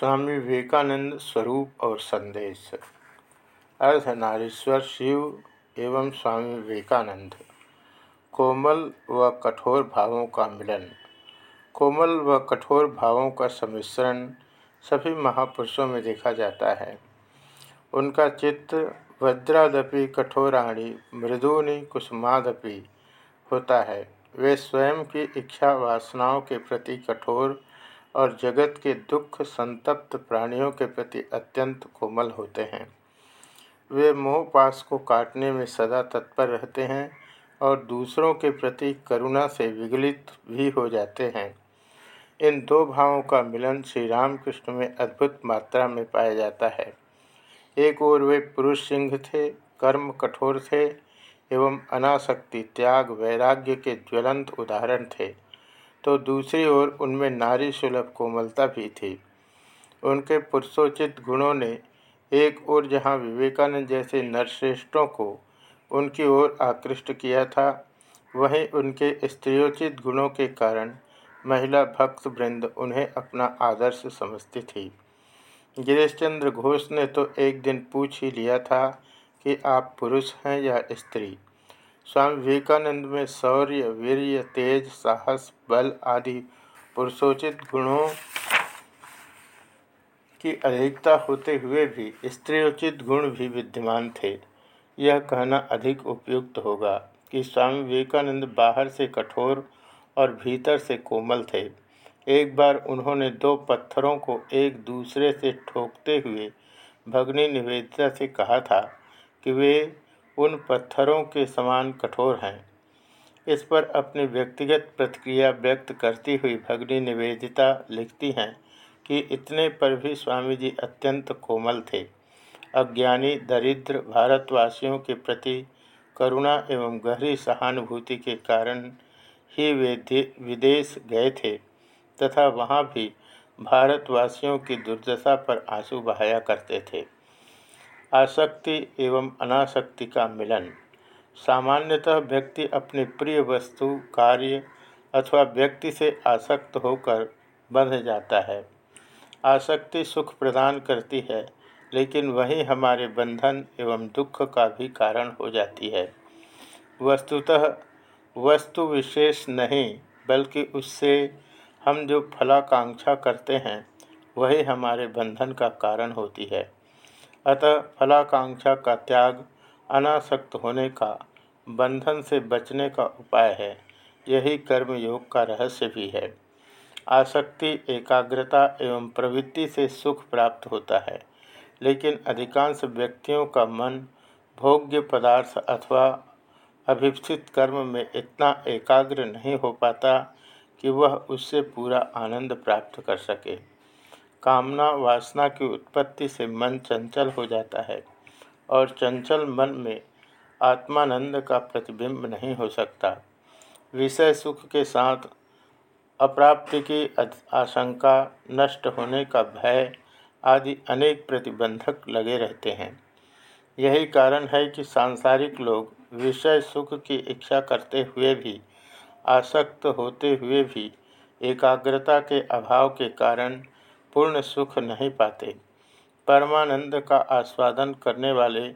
स्वामी विवेकानंद स्वरूप और संदेश। अर्धनारीश्वर शिव एवं स्वामी विवेकानंद। कोमल व कठोर भावों का मिलन। कोमल व कठोर भावों का सम्मिश्रण सभी महापुरुषों में देखा जाता है। उनका चित्त वज्रादपि कठोराणी, मृदुनि, कुसुमादपि होता है। वे स्वयं की इच्छा वासनाओं के प्रति कठोर और जगत के दुख संतप्त प्राणियों के प्रति अत्यंत कोमल होते हैं। वे मोहपास को काटने में सदा तत्पर रहते हैं और दूसरों के प्रति करुणा से विगलित भी हो जाते हैं। इन दो भावों का मिलन श्री रामकृष्ण में अद्भुत मात्रा में पाया जाता है। एक ओर वे पुरुष सिंह थे, कर्म कठोर थे, एवं अनासक्ति, त्याग, वैराग्य के ज्वलंत उदाहरण थे। तो दूसरी ओर उनमें नारी सुलभ कोमलता भी थी। उनके पुरुषोचित गुणों ने एक ओर जहाँ विवेकानंद जैसे नरश्रेष्ठों को उनकी ओर आकृष्ट किया था, वहीं उनके स्त्रियोचित गुणों के कारण महिला भक्त वृंद उन्हें अपना आदर्श समझती थी। गिरीश चंद्र घोष ने तो एक दिन पूछ ही लिया था कि आप पुरुष हैं या स्त्री? स्वामी विवेकानंद में शौर्य, वीर्य, तेज, साहस, बल आदि पुरुषोचित गुणों की अधिकता होते हुए भी स्त्रियोचित गुण भी विद्यमान थे। यह कहना अधिक उपयुक्त होगा कि स्वामी विवेकानंद बाहर से कठोर और भीतर से कोमल थे। एक बार उन्होंने दो पत्थरों को एक दूसरे से ठोकते हुए भगनी निवेदिता से कहा था कि वे उन पत्थरों के समान कठोर हैं। इस पर अपनी व्यक्तिगत प्रतिक्रिया व्यक्त करती हुई भगनी निवेदिता लिखती हैं कि इतने पर भी स्वामी जी अत्यंत कोमल थे। अज्ञानी, दरिद्र भारतवासियों के प्रति करुणा एवं गहरी सहानुभूति के कारण ही वे विदेश गए थे तथा वहाँ भी भारतवासियों की दुर्दशा पर आँसू बहाया करते थे। आसक्ति एवं अनासक्ति का मिलन। सामान्यतः व्यक्ति अपने प्रिय वस्तु, कार्य अथवा व्यक्ति से आसक्त होकर बंध जाता है। आसक्ति सुख प्रदान करती है, लेकिन वही हमारे बंधन एवं दुख का भी कारण हो जाती है। वस्तुतः वस्तु विशेष नहीं, बल्कि उससे हम जो फलाकांक्षा करते हैं, वही हमारे बंधन का कारण होती है। अतः फलाकांक्षा का त्याग अनासक्त होने का बंधन से बचने का उपाय है। यही कर्म योग का रहस्य भी है। आसक्ति, एकाग्रता एवं प्रवृत्ति से सुख प्राप्त होता है। लेकिन अधिकांश व्यक्तियों का मन भोग्य पदार्थ अथवा अभिप्सित कर्म में इतना एकाग्र नहीं हो पाता कि वह उससे पूरा आनंद प्राप्त कर सके। कामना वासना की उत्पत्ति से मन चंचल हो जाता है और चंचल मन में आत्मानंद का प्रतिबिंब नहीं हो सकता। विषय सुख के साथ अप्राप्ति की आशंका, नष्ट होने का भय आदि अनेक प्रतिबंधक लगे रहते हैं। यही कारण है कि सांसारिक लोग विषय सुख की इच्छा करते हुए भी, आसक्त होते हुए भी, एकाग्रता के अभाव के कारण पूर्ण सुख नहीं पाते। परमानंद का आस्वादन करने वाले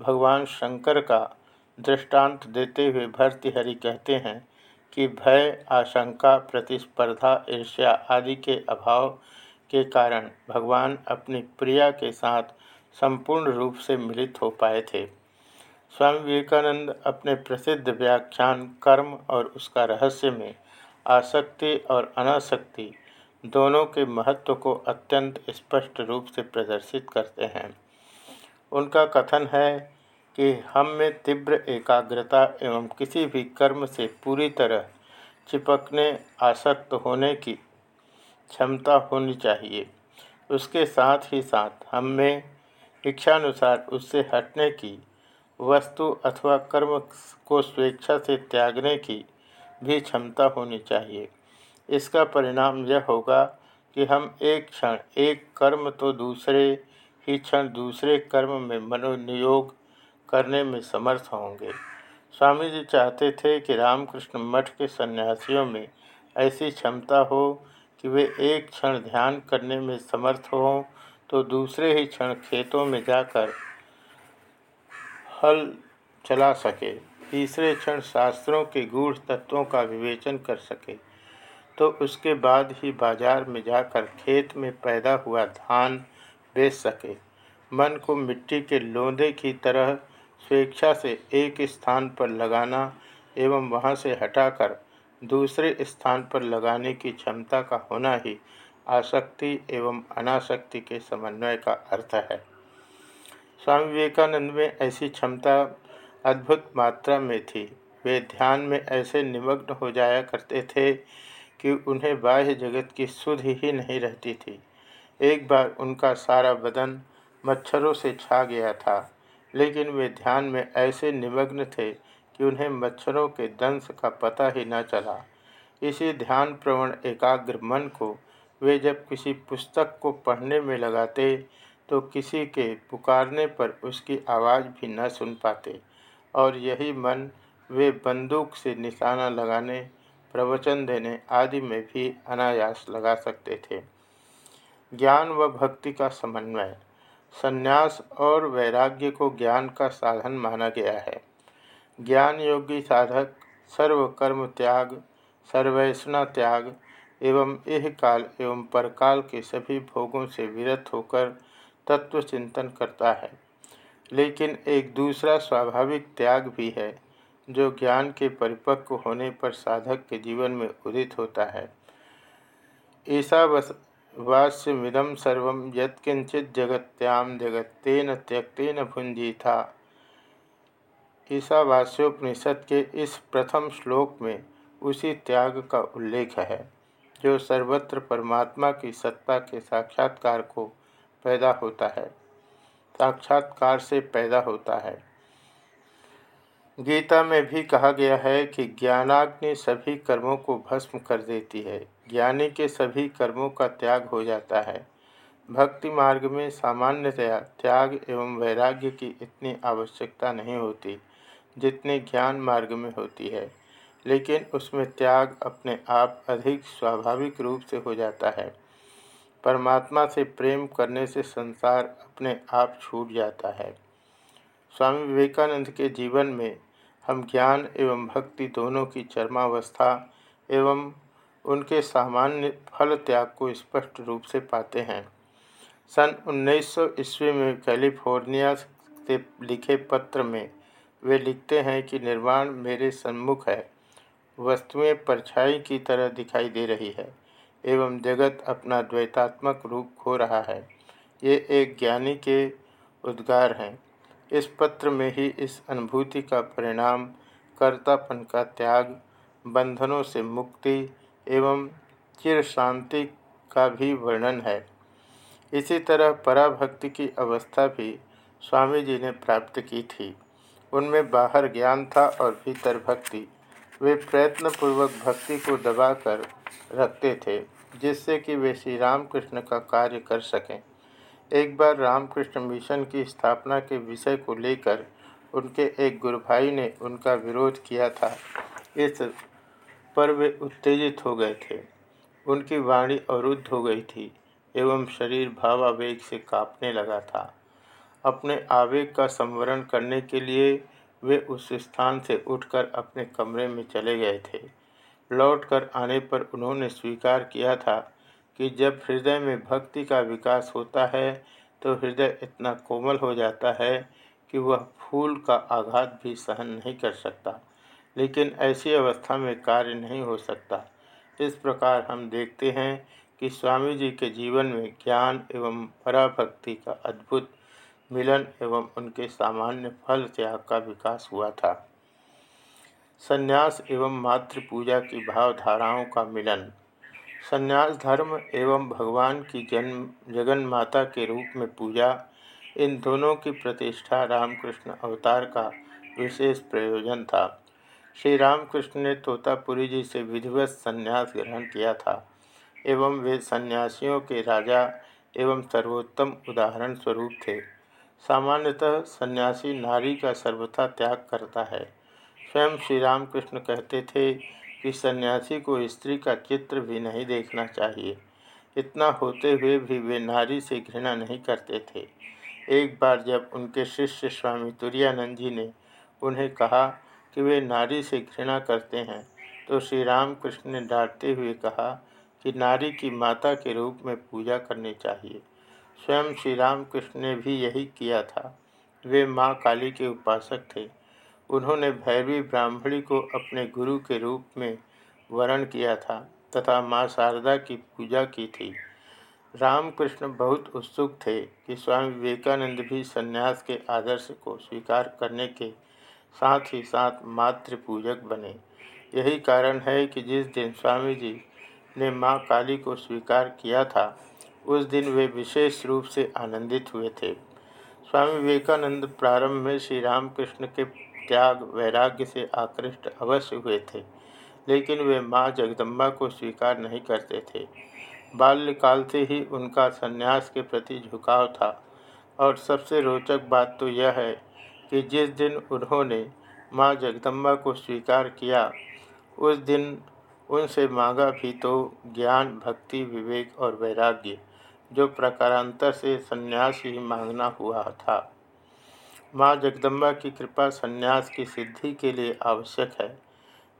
भगवान शंकर का दृष्टांत देते हुए भर्तृहरि कहते हैं कि भय, आशंका, प्रतिस्पर्धा, ईर्ष्या आदि के अभाव के कारण भगवान अपनी प्रिया के साथ संपूर्ण रूप से मिलित हो पाए थे। स्वामी विवेकानंद अपने प्रसिद्ध व्याख्यान कर्म और उसका रहस्य में आसक्ति और अनासक्ति दोनों के महत्व को अत्यंत स्पष्ट रूप से प्रदर्शित करते हैं। उनका कथन है कि हम में तीव्र एकाग्रता एवं किसी भी कर्म से पूरी तरह चिपकने, आसक्त होने की क्षमता होनी चाहिए। उसके साथ ही साथ हम में इच्छानुसार उससे हटने की, वस्तु अथवा कर्म को स्वेच्छा से त्यागने की भी क्षमता होनी चाहिए। इसका परिणाम यह होगा कि हम एक क्षण, एक कर्म तो दूसरे ही क्षण, दूसरे कर्म में मनोनियोग करने में समर्थ होंगे। स्वामी जी चाहते थे कि रामकृष्ण मठ के सन्यासियों में ऐसी क्षमता हो कि वे एक क्षण ध्यान करने में समर्थ हों तो दूसरे ही क्षण खेतों में जाकर हल चला सके, तीसरे क्षण शास्त्रों के गूढ़ तत्वों का विवेचन कर सके। तो उसके बाद ही बाज़ार में जाकर खेत में पैदा हुआ धान बेच सके। मन को मिट्टी के लोंदे की तरह स्वेच्छा से एक स्थान पर लगाना एवं वहाँ से हटाकर दूसरे स्थान पर लगाने की क्षमता का होना ही आसक्ति एवं अनासक्ति के समन्वय का अर्थ है। स्वामी विवेकानंद में ऐसी क्षमता अद्भुत मात्रा में थी। वे ध्यान में ऐसे निमग्न हो जाया करते थे कि उन्हें बाह्य जगत की सुध ही नहीं रहती थी। एक बार उनका सारा बदन मच्छरों से छा गया था, लेकिन वे ध्यान में ऐसे निमग्न थे कि उन्हें मच्छरों के दंश का पता ही न चला। इसी ध्यान प्रवण एकाग्र मन को वे जब किसी पुस्तक को पढ़ने में लगाते तो किसी के पुकारने पर उसकी आवाज़ भी न सुन पाते, और यही मन वे बंदूक से निशाना लगाने प्रवचन देने आदि में भी अनायास लगा सकते थे। ज्ञान व भक्ति का समन्वय, संन्यास और वैराग्य को ज्ञान का साधन माना गया है। ज्ञान योगी साधक सर्वकर्म त्याग सर्वैसना त्याग एवं यह काल एवं परकाल के सभी भोगों से विरत होकर तत्व चिंतन करता है। लेकिन एक दूसरा स्वाभाविक त्याग भी है। जो ज्ञान के परिपक्व होने पर साधक के जीवन में उदित होता है। ऐसा वास्यमिदम सर्व यत्किंचित जगत्याम जगत्तेन त्यक्तेन भुंजी था ईसावास्योपनिषद के इस प्रथम श्लोक में उसी त्याग का उल्लेख है, जो सर्वत्र परमात्मा की सत्ता के साक्षात्कार को पैदा होता है, साक्षात्कार से पैदा होता है। गीता में भी कहा गया है कि ज्ञानाग्नि सभी कर्मों को भस्म कर देती है। ज्ञानी के सभी कर्मों का त्याग हो जाता है। भक्ति मार्ग में सामान्यतया त्याग एवं वैराग्य की इतनी आवश्यकता नहीं होती, जितनी ज्ञान मार्ग में होती है। लेकिन उसमें त्याग अपने आप अधिक स्वाभाविक रूप से हो जाता है। परमात्मा से प्रेम करने से संसार अपने आप छूट जाता है। स्वामी विवेकानंद के जीवन में हम ज्ञान एवं भक्ति दोनों की चरमावस्था एवं उनके सामान्य फल त्याग को स्पष्ट रूप से पाते हैं। सन 1900 ईस्वी में कैलिफ़ोर्निया से लिखे पत्र में वे लिखते हैं कि निर्वाण मेरे सम्मुख है, वस्तुएँ परछाई की तरह दिखाई दे रही है एवं जगत अपना द्वैतात्मक रूप खो रहा है। ये एक ज्ञानी के उद्गार हैं। इस पत्र में ही इस अनुभूति का परिणाम, कर्तापन का त्याग, बंधनों से मुक्ति एवं चिर शांति का भी वर्णन है। इसी तरह पराभक्ति की अवस्था भी स्वामी जी ने प्राप्त की थी। उनमें बाहर ज्ञान था और भीतर भक्ति। वे प्रयत्नपूर्वक भक्ति को दबाकर रखते थे, जिससे कि वे श्री रामकृष्ण का कार्य कर सकें। एक बार रामकृष्ण मिशन की स्थापना के विषय को लेकर उनके एक गुरु भाई ने उनका विरोध किया था। इस पर वे उत्तेजित हो गए थे। उनकी वाणी अवरुद्ध हो गई थी एवं शरीर भावावेग से कांपने लगा था। अपने आवेग का संवरण करने के लिए वे उस स्थान से उठकर अपने कमरे में चले गए थे। लौटकर आने पर उन्होंने स्वीकार किया था कि जब हृदय में भक्ति का विकास होता है तो हृदय इतना कोमल हो जाता है कि वह फूल का आघात भी सहन नहीं कर सकता। लेकिन ऐसी अवस्था में कार्य नहीं हो सकता। इस प्रकार हम देखते हैं कि स्वामी जी के जीवन में ज्ञान एवं पराभक्ति का अद्भुत मिलन एवं उनके सामान्य फल त्याग का विकास हुआ था। संन्यास एवं मातृ पूजा की भावधाराओं का मिलन। संन्यास धर्म एवं भगवान की जन्म जगन माता के रूप में पूजा, इन दोनों की प्रतिष्ठा रामकृष्ण अवतार का विशेष प्रयोजन था। श्री रामकृष्ण ने तोतापुरी जी से विधिवत संन्यास ग्रहण किया था, एवं वे सन्यासियों के राजा एवं सर्वोत्तम उदाहरण स्वरूप थे। सामान्यतः सन्यासी नारी का सर्वथा त्याग करता है। स्वयं श्री रामकृष्ण कहते थे कि सन्यासी को स्त्री का चित्र भी नहीं देखना चाहिए। इतना होते हुए भी वे नारी से घृणा नहीं करते थे। एक बार जब उनके शिष्य स्वामी तुरानंद जी ने उन्हें कहा कि वे नारी से घृणा करते हैं तो श्री रामकृष्ण ने डांटते हुए कहा कि नारी की माता के रूप में पूजा करनी चाहिए। स्वयं श्री रामकृष्ण ने भी यही किया था। वे माँ काली के उपासक थे। उन्होंने भैरवी ब्राह्मणी को अपने गुरु के रूप में वर्ण किया था तथा माँ शारदा की पूजा की थी। रामकृष्ण बहुत उत्सुक थे कि स्वामी विवेकानंद भी संन्यास के आदर्श को स्वीकार करने के साथ ही साथ मातृ पूजक बने। यही कारण है कि जिस दिन स्वामी जी ने माँ काली को स्वीकार किया था, उस दिन वे विशेष रूप से आनंदित हुए थे। स्वामी विवेकानंद प्रारंभ में श्री रामकृष्ण के त्याग वैराग्य से आकृष्ट अवश्य हुए थे, लेकिन वे माँ जगदम्बा को स्वीकार नहीं करते थे। बाल्यकाल से ही उनका संन्यास के प्रति झुकाव था। और सबसे रोचक बात तो यह है कि जिस दिन उन्होंने माँ जगदम्बा को स्वीकार किया, उस दिन उनसे मांगा भी तो ज्ञान, भक्ति, विवेक और वैराग्य, जो प्रकारांतर से संन्यास ही मांगना हुआ था। माँ जगदम्बा की कृपा संन्यास की सिद्धि के लिए आवश्यक है।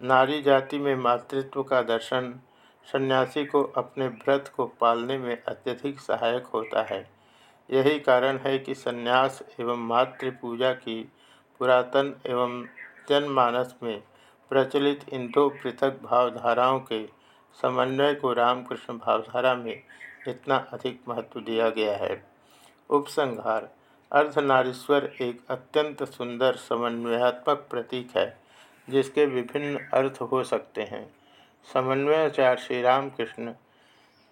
नारी जाति में मातृत्व का दर्शन सन्यासी को अपने व्रत को पालने में अत्यधिक सहायक होता है। यही कारण है कि सन्यास एवं मातृ पूजा की पुरातन एवं जनमानस में प्रचलित इन दो पृथक भावधाराओं के समन्वय को रामकृष्ण भावधारा में इतना अधिक महत्व दिया गया है। उपसंहार अर्धनारीश्वर एक अत्यंत सुंदर समन्वयात्मक प्रतीक है, जिसके विभिन्न अर्थ हो सकते हैं। समन्वयाचार श्री रामकृष्ण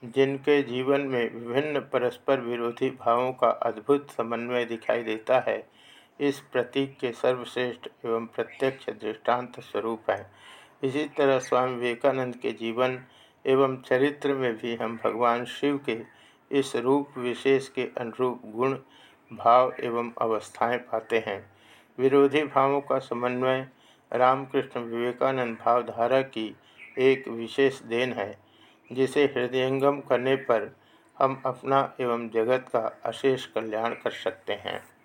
जिनके जीवन में विभिन्न परस्पर विरोधी भावों का अद्भुत समन्वय दिखाई देता है, इस प्रतीक के सर्वश्रेष्ठ एवं प्रत्यक्ष दृष्टांत स्वरूप है। इसी तरह स्वामी विवेकानंद के जीवन एवं चरित्र में भी हम भगवान शिव के इस रूप विशेष के अनुरूप गुण भाव एवं अवस्थाएँ पाते हैं। विरोधी भावों का समन्वय रामकृष्ण विवेकानंद भावधारा की एक विशेष देन है, जिसे हृदयंगम करने पर हम अपना एवं जगत का अशेष कल्याण कर सकते हैं।